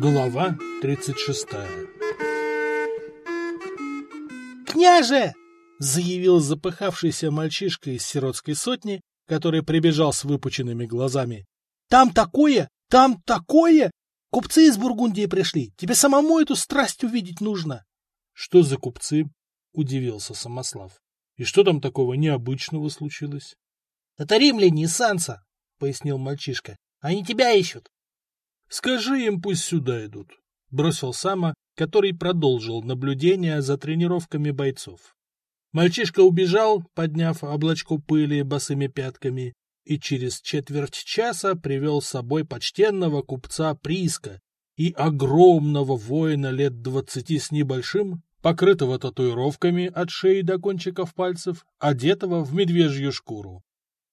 Глава 36 «Княже!» — заявил запыхавшийся мальчишка из сиротской сотни, который прибежал с выпученными глазами. «Там такое! Там такое! Купцы из Бургундии пришли! Тебе самому эту страсть увидеть нужно!» «Что за купцы?» — удивился Самослав. «И что там такого необычного случилось?» «Это римляне из Санса!» — пояснил мальчишка. «Они тебя ищут!» «Скажи им, пусть сюда идут», — бросил Сама, который продолжил наблюдение за тренировками бойцов. Мальчишка убежал, подняв облачко пыли босыми пятками, и через четверть часа привел с собой почтенного купца Приска и огромного воина лет двадцати с небольшим, покрытого татуировками от шеи до кончиков пальцев, одетого в медвежью шкуру.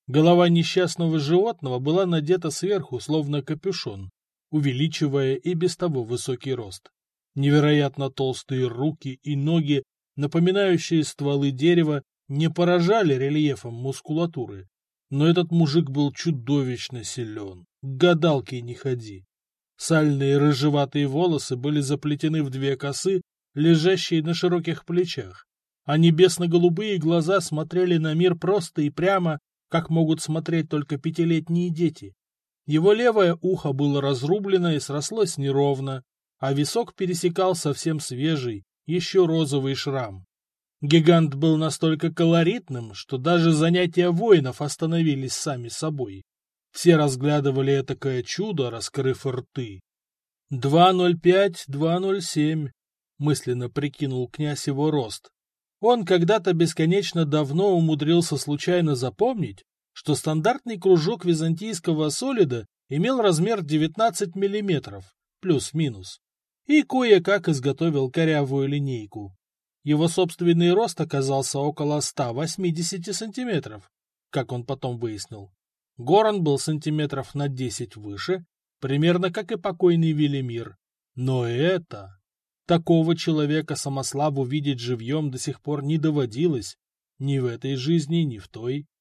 Голова несчастного животного была надета сверху, словно капюшон, увеличивая и без того высокий рост. Невероятно толстые руки и ноги, напоминающие стволы дерева, не поражали рельефом мускулатуры. Но этот мужик был чудовищно силен. К гадалке не ходи. Сальные рыжеватые волосы были заплетены в две косы, лежащие на широких плечах, а небесно-голубые глаза смотрели на мир просто и прямо, как могут смотреть только пятилетние дети. Его левое ухо было разрублено и срослось неровно, а висок пересекал совсем свежий, еще розовый шрам. Гигант был настолько колоритным, что даже занятия воинов остановились сами собой. Все разглядывали этакое чудо, раскрыв рты. «2.05-2.07», — мысленно прикинул князь его рост. Он когда-то бесконечно давно умудрился случайно запомнить, что стандартный кружок византийского солида имел размер 19 мм, плюс-минус, и кое-как изготовил корявую линейку. Его собственный рост оказался около 180 сантиметров, как он потом выяснил. Горан был сантиметров на 10 выше, примерно как и покойный Велимир. Но это... Такого человека Самославу видеть живьем до сих пор не доводилось, ни в этой жизни, ни в той. —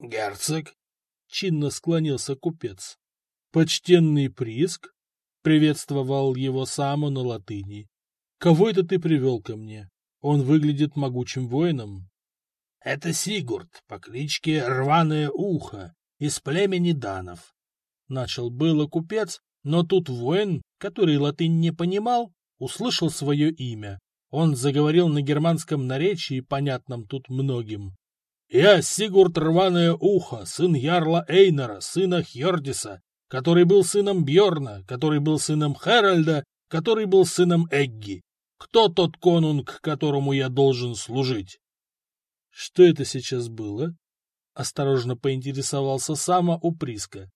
Герцог? — чинно склонился купец. — Почтенный Приск? — приветствовал его Саму на латыни. — Кого это ты привел ко мне? Он выглядит могучим воином. — Это Сигурд по кличке Рваное Ухо из племени Данов. Начал было купец, но тут воин, который латынь не понимал, услышал свое имя. Он заговорил на германском наречии, понятном тут многим. Я Сигурд Рваное Ухо, сын Ярла Эйнера, сына Хьордиса, который был сыном Бьорна, который был сыном Хэральда, который был сыном Эгги. Кто тот конунг, которому я должен служить? — Что это сейчас было? — осторожно поинтересовался Сама у Приска.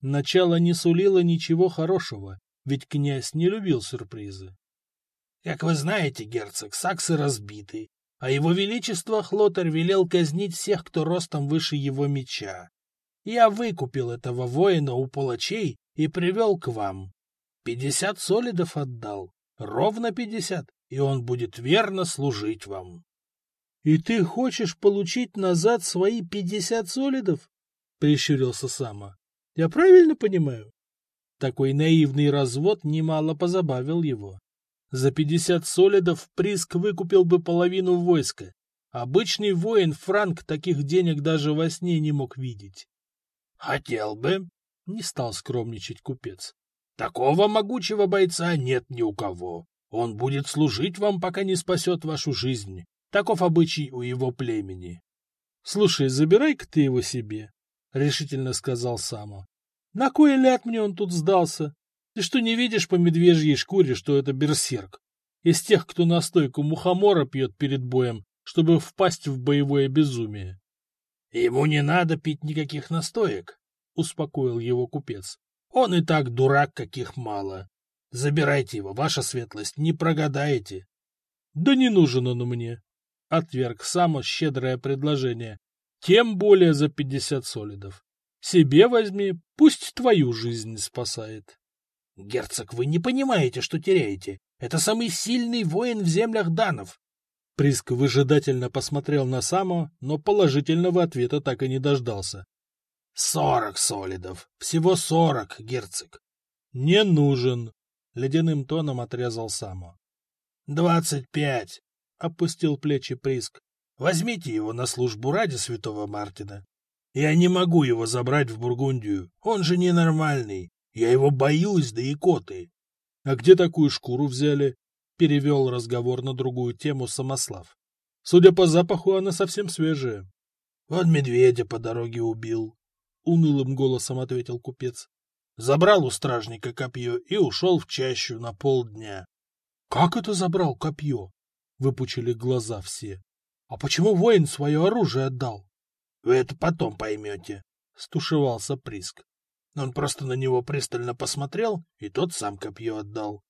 Начало не сулило ничего хорошего, ведь князь не любил сюрпризы. — Как вы знаете, герцог, саксы разбиты, а его величество Хлотер велел казнить всех, кто ростом выше его меча. Я выкупил этого воина у палачей и привел к вам. Пятьдесят солидов отдал, ровно пятьдесят, и он будет верно служить вам. — И ты хочешь получить назад свои пятьдесят солидов? — прищурился Сама. — Я правильно понимаю? Такой наивный развод немало позабавил его. За пятьдесят солидов Приск выкупил бы половину войска. Обычный воин Франк таких денег даже во сне не мог видеть. — Хотел бы, — не стал скромничать купец. — Такого могучего бойца нет ни у кого. Он будет служить вам, пока не спасет вашу жизнь. Таков обычай у его племени. — Слушай, забирай-ка ты его себе, — решительно сказал Само. — На кой ляд мне он тут сдался? Ты что, не видишь по медвежьей шкуре, что это берсерк? Из тех, кто настойку мухомора пьет перед боем, чтобы впасть в боевое безумие. — Ему не надо пить никаких настоек, — успокоил его купец. — Он и так дурак, каких мало. Забирайте его, ваша светлость, не прогадаете. — Да не нужен он мне, — отверг само щедрое предложение. Тем более за пятьдесят солидов. Себе возьми, пусть твою жизнь спасает. — Герцог, вы не понимаете, что теряете. Это самый сильный воин в землях данов. Приск выжидательно посмотрел на Само, но положительного ответа так и не дождался. — Сорок солидов. Всего сорок, герцог. — Не нужен. Ледяным тоном отрезал Само. «Двадцать пять!» — опустил плечи Приск. «Возьмите его на службу ради святого Мартина. Я не могу его забрать в Бургундию. Он же ненормальный. Я его боюсь, да икоты». «А где такую шкуру взяли?» — перевел разговор на другую тему Самослав. «Судя по запаху, она совсем свежая». «Вот медведя по дороге убил», — унылым голосом ответил купец. Забрал у стражника копье и ушел в чащу на полдня. — Как это забрал копье? — выпучили глаза все. — А почему воин свое оружие отдал? — Вы это потом поймете, — стушевался Приск. Он просто на него пристально посмотрел, и тот сам копье отдал.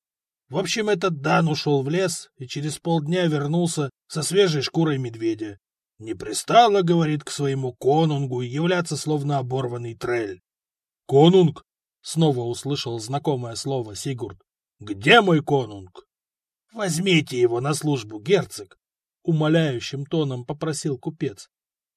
В общем, этот Дан ушел в лес и через полдня вернулся со свежей шкурой медведя. Не пристало, говорит, к своему конунгу являться словно оборванный трель. — Конунг? Снова услышал знакомое слово Сигурд. «Где мой конунг?» «Возьмите его на службу, герцог!» Умоляющим тоном попросил купец.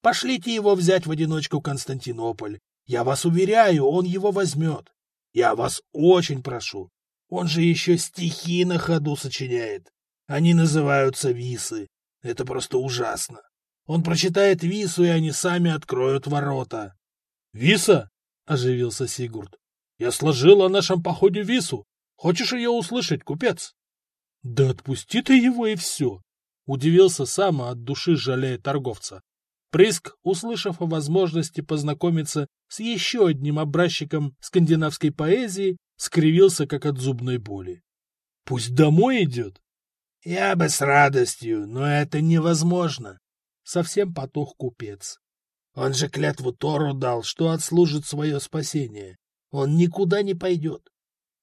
«Пошлите его взять в одиночку Константинополь. Я вас уверяю, он его возьмет. Я вас очень прошу. Он же еще стихи на ходу сочиняет. Они называются висы. Это просто ужасно. Он прочитает вису, и они сами откроют ворота. — Виса? — оживился Сигурд. Я сложил о нашем походе вису. Хочешь ее услышать, купец? — Да отпусти ты его и все! — удивился сам, от души жалея торговца. Приск, услышав о возможности познакомиться с еще одним образчиком скандинавской поэзии, скривился, как от зубной боли. — Пусть домой идет. — Я бы с радостью, но это невозможно. Совсем потух купец. Он же клятву Тору дал, что отслужит свое спасение. Он никуда не пойдет.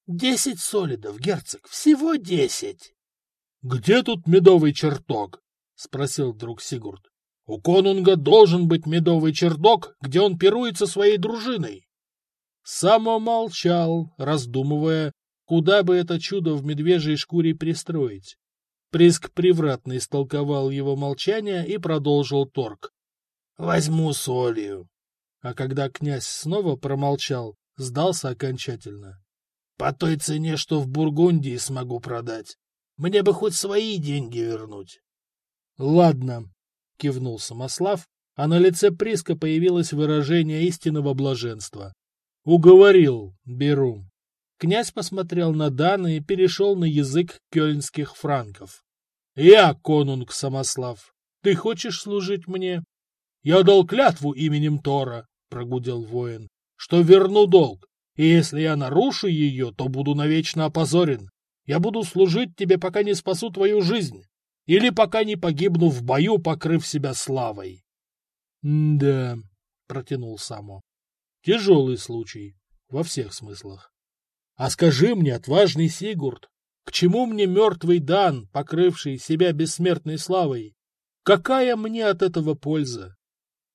Десять солидов, герцог, всего десять. — Где тут медовый чертог? — спросил друг Сигурд. — У конунга должен быть медовый чертог, где он пирует со своей дружиной. Само молчал, раздумывая, куда бы это чудо в медвежьей шкуре пристроить. Приск превратно истолковал его молчание и продолжил торг. — Возьму солью. А когда князь снова промолчал, сдался окончательно. По той цене, что в Бургундии смогу продать. Мне бы хоть свои деньги вернуть. — Ладно, — кивнул Самослав, а на лице Приска появилось выражение истинного блаженства. — Уговорил, беру. Князь посмотрел на Дана и перешел на язык кёльнских франков. — Я, конунг Самослав, ты хочешь служить мне? — Я дал клятву именем Тора, — прогудел воин что верну долг, и если я нарушу ее, то буду навечно опозорен. Я буду служить тебе, пока не спасу твою жизнь, или пока не погибну в бою, покрыв себя славой. — Да, — протянул Само, — тяжелый случай, во всех смыслах. А скажи мне, отважный Сигурд, к чему мне мертвый Дан, покрывший себя бессмертной славой? Какая мне от этого польза?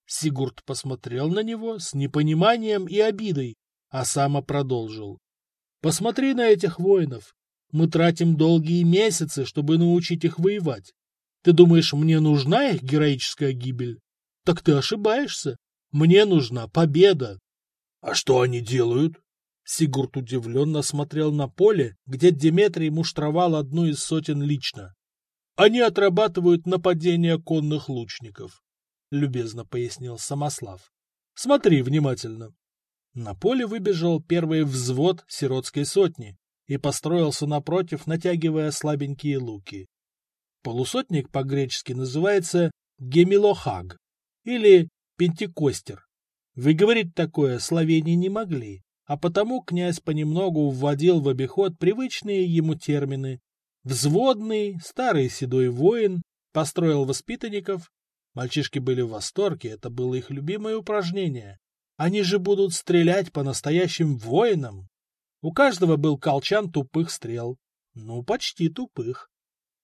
Сигурд посмотрел на него с непониманием и обидой, а сама продолжил. «Посмотри на этих воинов. Мы тратим долгие месяцы, чтобы научить их воевать. Ты думаешь, мне нужна их героическая гибель? Так ты ошибаешься. Мне нужна победа». «А что они делают?» Сигурд удивленно смотрел на поле, где Деметрий муштровал одну из сотен лично. «Они отрабатывают нападения конных лучников любезно пояснил Самослав. Смотри внимательно. На поле выбежал первый взвод сиротской сотни и построился напротив, натягивая слабенькие луки. Полусотник по-гречески называется гемилохаг или пентикостер. Выговорить такое словени не могли, а потому князь понемногу вводил в обиход привычные ему термины. Взводный, старый седой воин, построил воспитанников, Мальчишки были в восторге, это было их любимое упражнение. Они же будут стрелять по настоящим воинам. У каждого был колчан тупых стрел. Ну, почти тупых.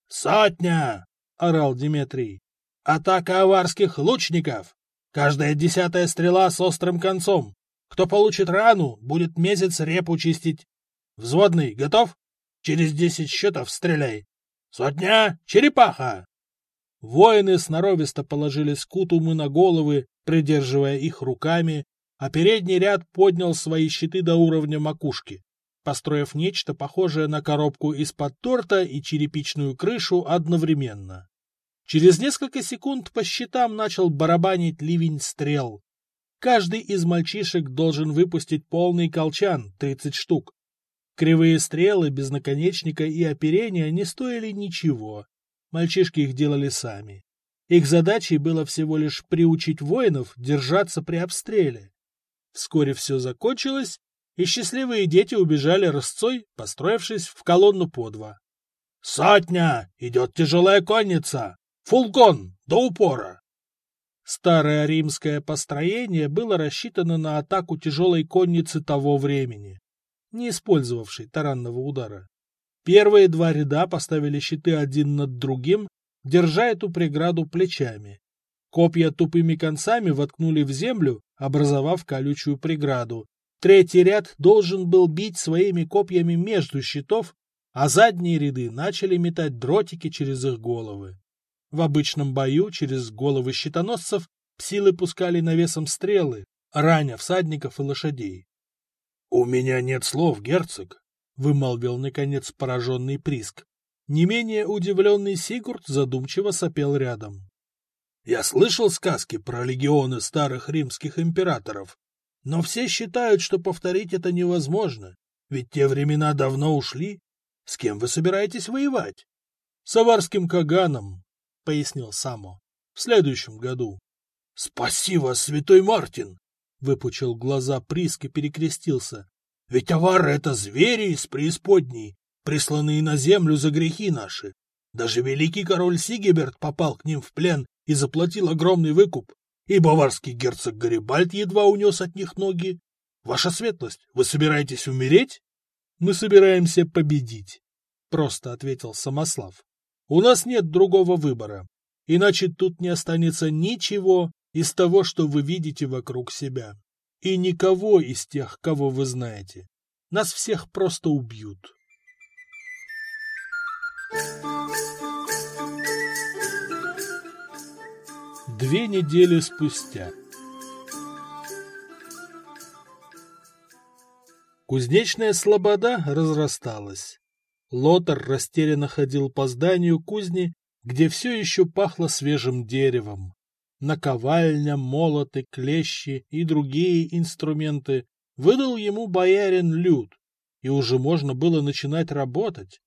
«Сотня!» — орал Дмитрий. «Атака аварских лучников! Каждая десятая стрела с острым концом. Кто получит рану, будет месяц репу чистить. Взводный, готов? Через десять счетов стреляй. Сотня! Черепаха!» Воины сноровисто положили скутумы на головы, придерживая их руками, а передний ряд поднял свои щиты до уровня макушки. Построив нечто похожее на коробку из-под торта и черепичную крышу одновременно. Через несколько секунд по щитам начал барабанить ливень стрел. Каждый из мальчишек должен выпустить полный колчан, 30 штук. Кривые стрелы без наконечника и оперения не стоили ничего. Мальчишки их делали сами. Их задачей было всего лишь приучить воинов держаться при обстреле. Вскоре все закончилось, и счастливые дети убежали рысцой, построившись в колонну по два. «Сотня! Идет тяжелая конница! Фулгон! До упора!» Старое римское построение было рассчитано на атаку тяжелой конницы того времени, не использовавшей таранного удара. Первые два ряда поставили щиты один над другим, держа эту преграду плечами. Копья тупыми концами воткнули в землю, образовав колючую преграду. Третий ряд должен был бить своими копьями между щитов, а задние ряды начали метать дротики через их головы. В обычном бою через головы щитоносцев силы пускали навесом стрелы, раня всадников и лошадей. — У меня нет слов, герцог, — вымолвил, наконец, пораженный Приск. Не менее удивленный Сигурд задумчиво сопел рядом. — Я слышал сказки про легионы старых римских императоров, но все считают, что повторить это невозможно, ведь те времена давно ушли. С кем вы собираетесь воевать? — С аварским Каганом, пояснил Само. — В следующем году. — Спаси вас, святой Мартин! — выпучил глаза Приск и перекрестился. — Ведь авары — это звери из преисподней, присланные на землю за грехи наши. Даже великий король Сигеберт попал к ним в плен и заплатил огромный выкуп, и баварский герцог Гарибальд едва унес от них ноги. Ваша светлость, вы собираетесь умереть? — Мы собираемся победить, — просто ответил Самослав. У нас нет другого выбора, иначе тут не останется ничего из того, что вы видите вокруг себя. И никого из тех, кого вы знаете. Нас всех просто убьют. Две недели спустя Кузнечная слобода разрасталась. Лотар растерянно ходил по зданию кузни, где все еще пахло свежим деревом. Наковальня, молоты, клещи и другие инструменты выдал ему боярин Люд, и уже можно было начинать работать.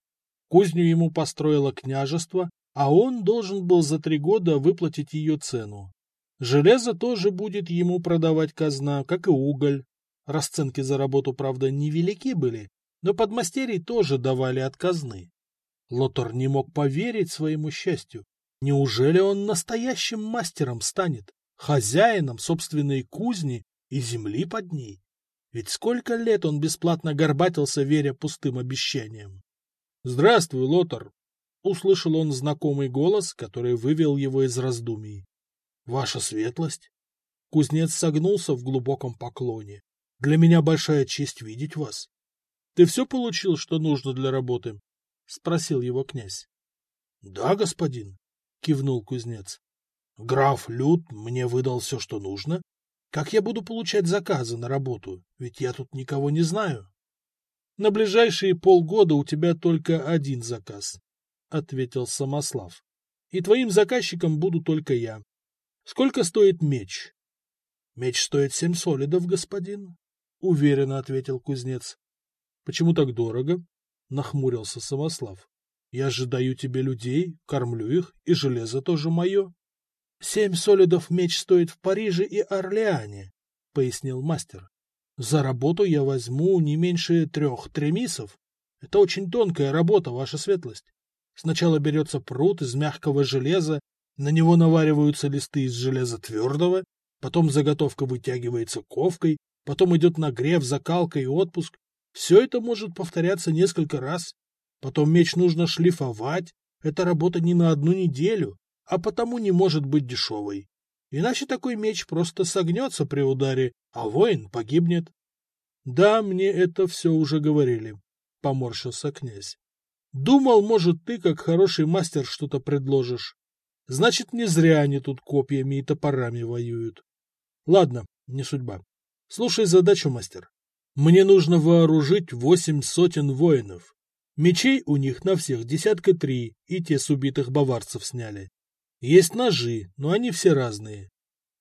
Кузню ему построило княжество, а он должен был за три года выплатить ее цену. Железо тоже будет ему продавать казна, как и уголь. Расценки за работу, правда, невелики были, но подмастерий тоже давали от казны. Лотор не мог поверить своему счастью. Неужели он настоящим мастером станет, хозяином собственной кузни и земли под ней? Ведь сколько лет он бесплатно горбатился, веря пустым обещаниям. — Здравствуй, Лотар! — услышал он знакомый голос, который вывел его из раздумий. — Ваша светлость! Кузнец согнулся в глубоком поклоне. — Для меня большая честь видеть вас. Ты все получил, что нужно для работы? — спросил его князь. — Да, господин, — кивнул кузнец. — Граф Люд мне выдал все, что нужно. Как я буду получать заказы на работу, ведь я тут никого не знаю? — На ближайшие полгода у тебя только один заказ, — ответил Самослав. — И твоим заказчиком буду только я. Сколько стоит меч? — Меч стоит семь солидов, господин, — уверенно ответил кузнец. Почему так дорого? Нахмурился Самослав. Я же даю тебе людей, кормлю их, и железо тоже мое. Семь солидов меч стоит в Париже и Орлеане, пояснил мастер. За работу я возьму не меньше трех тремисов. Это очень тонкая работа, ваша светлость. Сначала берется пруд из мягкого железа, на него навариваются листы из железа твердого, потом заготовка вытягивается ковкой, потом идет нагрев, закалка и отпуск, все это может повторяться несколько раз. Потом меч нужно шлифовать. Это работа не на одну неделю, а потому не может быть дешевой. Иначе такой меч просто согнется при ударе, а воин погибнет. — Да, мне это все уже говорили, — поморщился князь. — Думал, может, ты, как хороший мастер, что-то предложишь. Значит, не зря они тут копьями и топорами воюют. Ладно, не судьба. Слушай задачу, мастер. Мне нужно вооружить восемь сотен воинов. Мечей у них на всех десятка три, и те с убитых баварцев сняли. Есть ножи, но они все разные.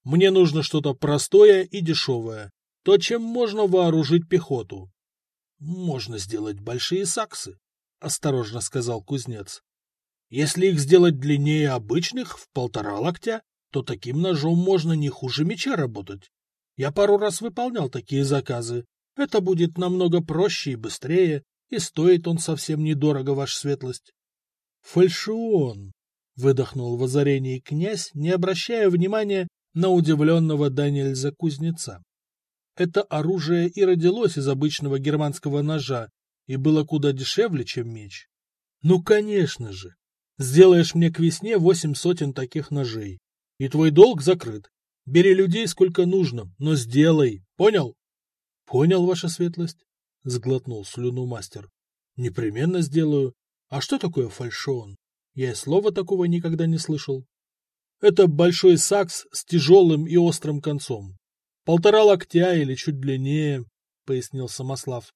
Мне нужно что-то простое и дешевое, то, чем можно вооружить пехоту. — Можно сделать большие саксы, — осторожно сказал кузнец. — Если их сделать длиннее обычных, в полтора локтя, то таким ножом можно не хуже меча работать. Я пару раз выполнял такие заказы. Это будет намного проще и быстрее, и стоит он совсем недорого, ваша светлость. — Фальшион! — выдохнул в озарении князь, не обращая внимания на удивленного Даниэльза кузнеца. Это оружие и родилось из обычного германского ножа и было куда дешевле, чем меч. Ну, конечно же. Сделаешь мне к весне восемь сотен таких ножей, и твой долг закрыт. Бери людей сколько нужно, но сделай. Понял? Понял, ваша светлость, сглотнул слюну мастер. Непременно сделаю. А что такое фальшон? Я и слова такого никогда не слышал. Это большой сакс с тяжелым и острым концом. Полтора локтя или чуть длиннее, — пояснил Самослав.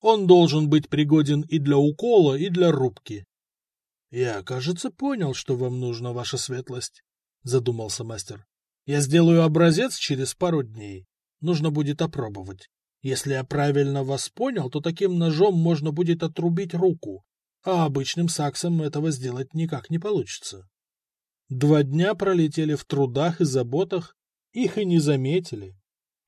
Он должен быть пригоден и для укола, и для рубки. — Я, кажется, понял, что вам нужно, ваша светлость, — задумался мастер. — Я сделаю образец через пару дней. Нужно будет опробовать. Если я правильно вас понял, то таким ножом можно будет отрубить руку, а обычным саксом этого сделать никак не получится. Два дня пролетели в трудах и заботах, их и не заметили.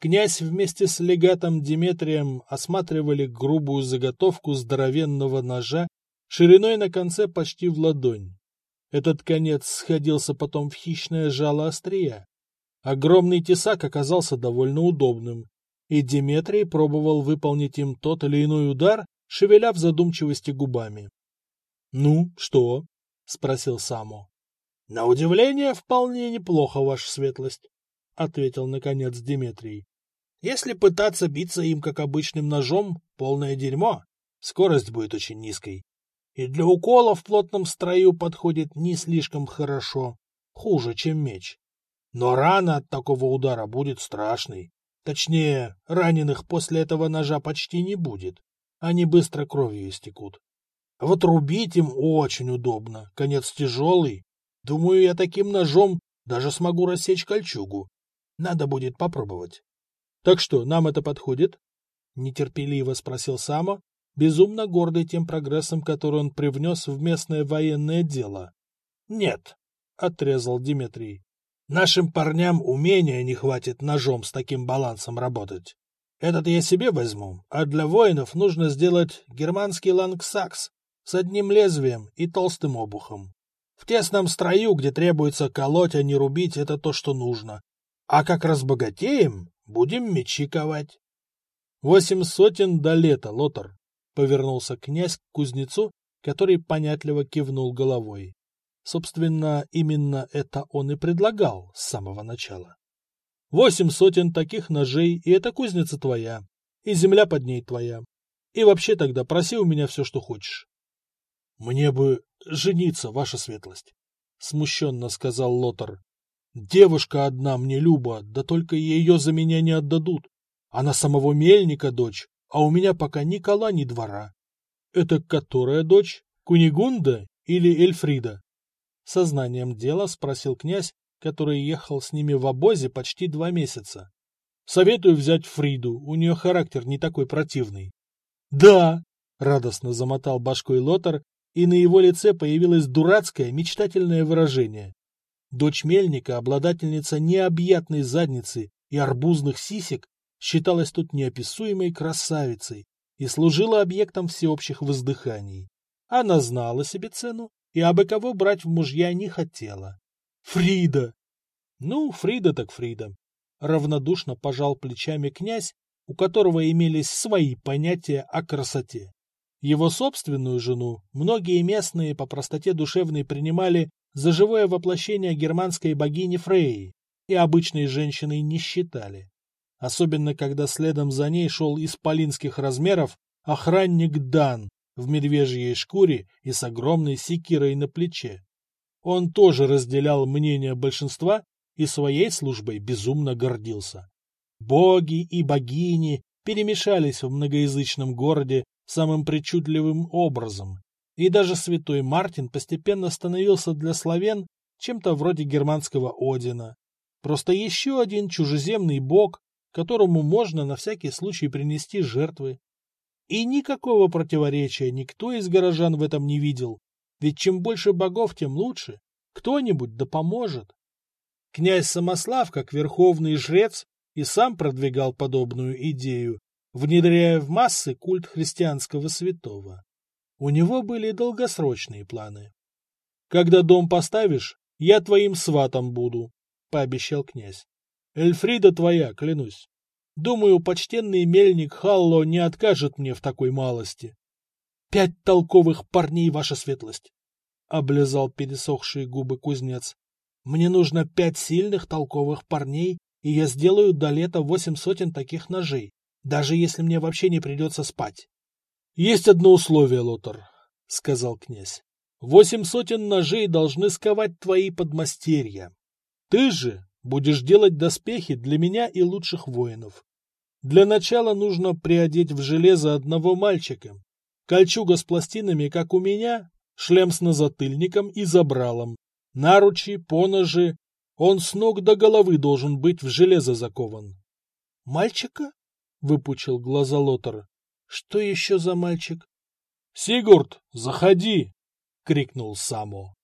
Князь вместе с легатом Диметрием осматривали грубую заготовку здоровенного ножа шириной на конце почти в ладонь. Этот конец сходился потом в хищное жало острия. Огромный тесак оказался довольно удобным, и Диметрий пробовал выполнить им тот или иной удар, шевеля в задумчивости губами. — Ну, что? — спросил Само. — На удивление, вполне неплохо, ваша светлость, — ответил, наконец, Диметрий. Если пытаться биться им как обычным ножом, полное дерьмо, скорость будет очень низкой. И для укола в плотном строю подходит не слишком хорошо, хуже, чем меч. Но рана от такого удара будет страшной. Точнее, раненых после этого ножа почти не будет. Они быстро кровью истекут. А вот рубить им очень удобно, конец тяжелый. Думаю, я таким ножом даже смогу рассечь кольчугу. Надо будет попробовать. Так что, нам это подходит? Нетерпеливо спросил Само, безумно гордый тем прогрессом, который он привнес в местное военное дело. Нет, отрезал Дмитрий. Нашим парням умения не хватит ножом с таким балансом работать. Этот я себе возьму, а для воинов нужно сделать германский лангсакс с одним лезвием и толстым обухом. В тесном строю, где требуется колоть, а не рубить, это то, что нужно. А как разбогатеем, Будем мечи ковать. — Восемь сотен до лета, Лотар, — повернулся князь к кузнецу, который понятливо кивнул головой. Собственно, именно это он и предлагал с самого начала. Восемь сотен таких ножей, и эта кузница твоя, и земля под ней твоя. И вообще тогда проси у меня все, что хочешь. — Мне бы жениться, ваша светлость, — смущенно сказал Лотар. Девушка одна мне Люба, да только ее за меня не отдадут. Она самого мельника дочь, а у меня пока ни кола, ни двора. Это которая дочь? Кунигунда или Эльфрида? Сознанием дела спросил князь, который ехал с ними в обозе почти два месяца. Советую взять Фриду, у нее характер не такой противный. Да, радостно замотал башкой Лотар, и на его лице появилось дурацкое, мечтательное выражение. Дочь мельника, обладательница необъятной задницы и арбузных сисек, считалась тут неописуемой красавицей и служила объектом всеобщих воздыханий. Она знала себе цену и абы кого брать в мужья не хотела. Фрида! Ну, Фрида так Фрида. Равнодушно пожал плечами князь, у которого имелись свои понятия о красоте. Его собственную жену многие местные по простоте душевной принимали за живое воплощение германской богини Фрейи и обычной женщиной не считали. Особенно, когда следом за ней шел исполинских размеров охранник Дан в медвежьей шкуре и с огромной секирой на плече. Он тоже разделял мнение большинства и своей службой безумно гордился. Боги и богини перемешались в многоязычном городе самым причудливым образом, и даже святой Мартин постепенно становился для славян чем-то вроде германского Одина. Просто еще один чужеземный бог, которому можно на всякий случай принести жертвы. И никакого противоречия никто из горожан в этом не видел, ведь чем больше богов, тем лучше. Кто-нибудь да поможет. Князь Самослав, как верховный жрец, и сам продвигал подобную идею, внедряя в массы культ христианского святого. У него были долгосрочные планы. «Когда дом поставишь, я твоим сватом буду», — пообещал князь. «Эльфрида твоя, клянусь. Думаю, почтенный мельник Халло не откажет мне в такой малости. Пять толковых парней, ваша светлость! — облизал пересохшие губы кузнец. — Мне нужно пять сильных толковых парней, и я сделаю до лета восемь сотен таких ножей, даже если мне вообще не придется спать. — Есть одно условие, Лотар, — сказал князь. — Восемь сотен ножей должны сковать твои подмастерья. Ты же будешь делать доспехи для меня и лучших воинов. Для начала нужно приодеть в железо одного мальчика. Кольчуга с пластинами, как у меня, шлем с назатыльником и забралом, наручи, поножи. Он с ног до головы должен быть в железо закован. — Мальчика? — выпучил глаза Лотар. — Что еще за мальчик? — Сигурд, заходи! — крикнул Само.